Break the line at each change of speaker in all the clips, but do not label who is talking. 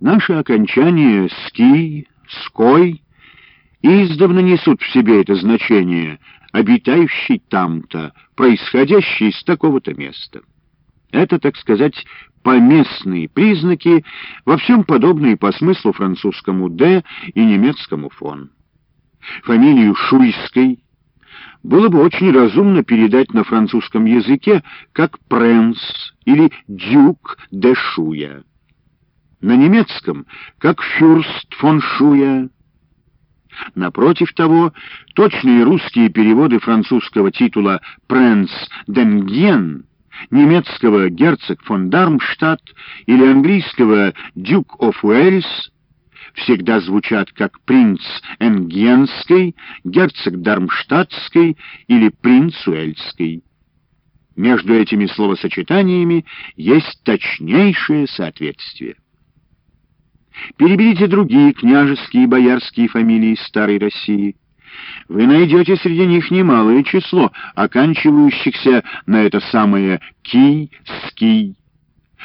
Наше окончание «ски», «ской» издавна несут в себе это значение «обитающий там-то», происходящий из такого-то места. Это, так сказать, поместные признаки, во всем подобные по смыслу французскому «д» и немецкому «фон». Фамилию Шуйской было бы очень разумно передать на французском языке как «пренс» или «дюк де Шуя» на немецком, как «фюрст фон Шуя». Напротив того, точные русские переводы французского титула «Пренс Денген», немецкого «Герцог фон Дармштадт» или английского «Дюк оф Уэльс» всегда звучат как «Принц Энгенский», «Герцог Дармштадтский» или «Принц Уэльский». Между этими словосочетаниями есть точнейшее соответствие. Переберите другие княжеские и боярские фамилии старой России. Вы найдете среди них немалое число, оканчивающихся на это самое «ки», «ски»,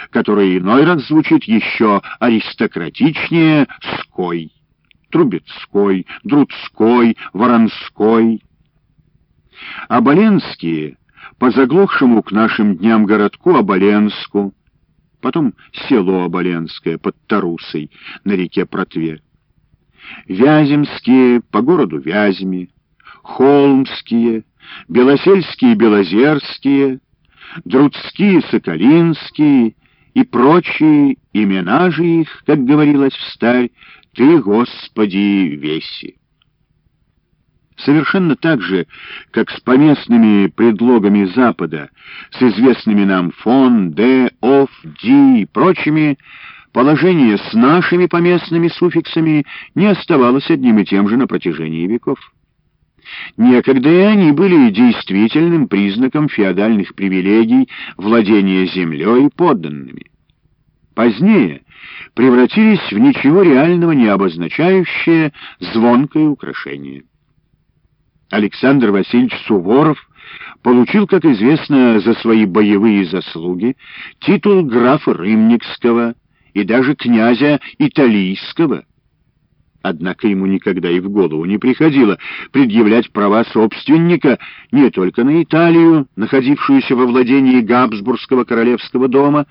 которое иной раз звучит еще аристократичнее «ской», «трубецкой», «друдской», «воронской». Оболенские, по заглохшему к нашим дням городку Оболенску, потом село Оболенское под Тарусой на реке Протве. Вяземские по городу Вязьме, Холмские, Белосельские Белозерские, Друдские Соколинские и прочие имена же их, как говорилось в старь, «Ты, Господи, веси». Совершенно так же, как с поместными предлогами Запада, с известными нам фон, де, оф, ди и прочими, положение с нашими поместными суффиксами не оставалось одним и тем же на протяжении веков. Некогда и они были действительным признаком феодальных привилегий владения землей и подданными. Позднее превратились в ничего реального не обозначающее звонкое украшение. Александр Васильевич Суворов получил, как известно, за свои боевые заслуги титул графа Рымникского и даже князя Италийского. Однако ему никогда и в голову не приходило предъявлять права собственника не только на Италию, находившуюся во владении Габсбургского королевского дома,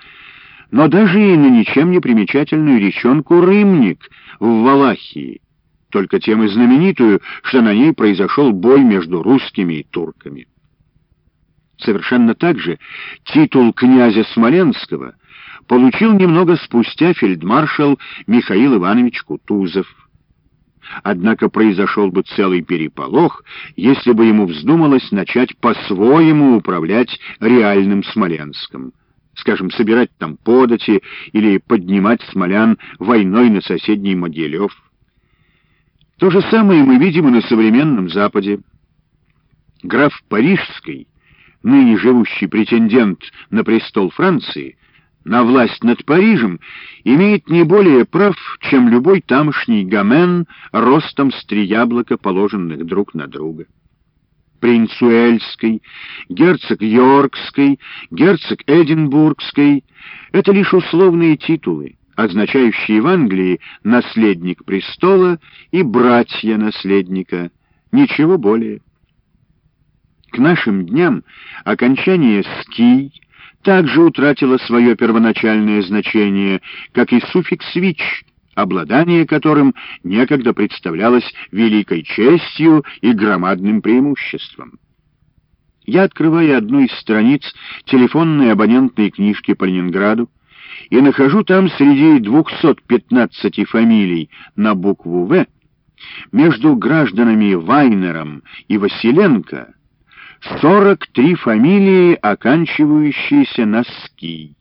но даже и на ничем не примечательную речонку Рымник в Валахии только тем и знаменитую, что на ней произошел бой между русскими и турками. Совершенно так же титул князя Смоленского получил немного спустя фельдмаршал Михаил Иванович Кутузов. Однако произошел бы целый переполох, если бы ему вздумалось начать по-своему управлять реальным Смоленском. Скажем, собирать там подати или поднимать смолян войной на соседний Могилев. То же самое мы видим и на современном Западе. Граф Парижский, ныне живущий претендент на престол Франции, на власть над Парижем, имеет не более прав, чем любой тамошний гамен ростом с три яблока, положенных друг на друга. Принц Уэльский, герцог Йоркский, герцог Эдинбургский — это лишь условные титулы означающие в Англии «наследник престола» и «братья наследника», ничего более. К нашим дням окончание «ский» также утратило свое первоначальное значение, как и суффикс «вич», обладание которым некогда представлялось великой честью и громадным преимуществом. Я открываю одну из страниц телефонной абонентной книжки по Ленинграду, и нахожу там среди 215 фамилий на букву «В» между гражданами Вайнером и Василенко 43 фамилии, оканчивающиеся на «ски»,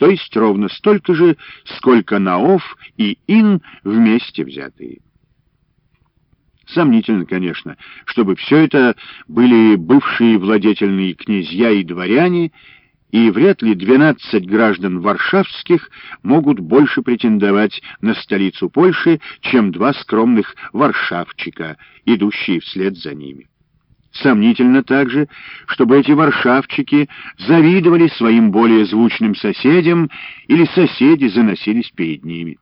то есть ровно столько же, сколько на «ов» и «ин» вместе взятые. Сомнительно, конечно, чтобы все это были бывшие владетельные князья и дворяне, и вряд ли 12 граждан варшавских могут больше претендовать на столицу Польши, чем два скромных варшавчика, идущие вслед за ними. Сомнительно также, чтобы эти варшавчики завидовали своим более звучным соседям или соседи заносились перед ними.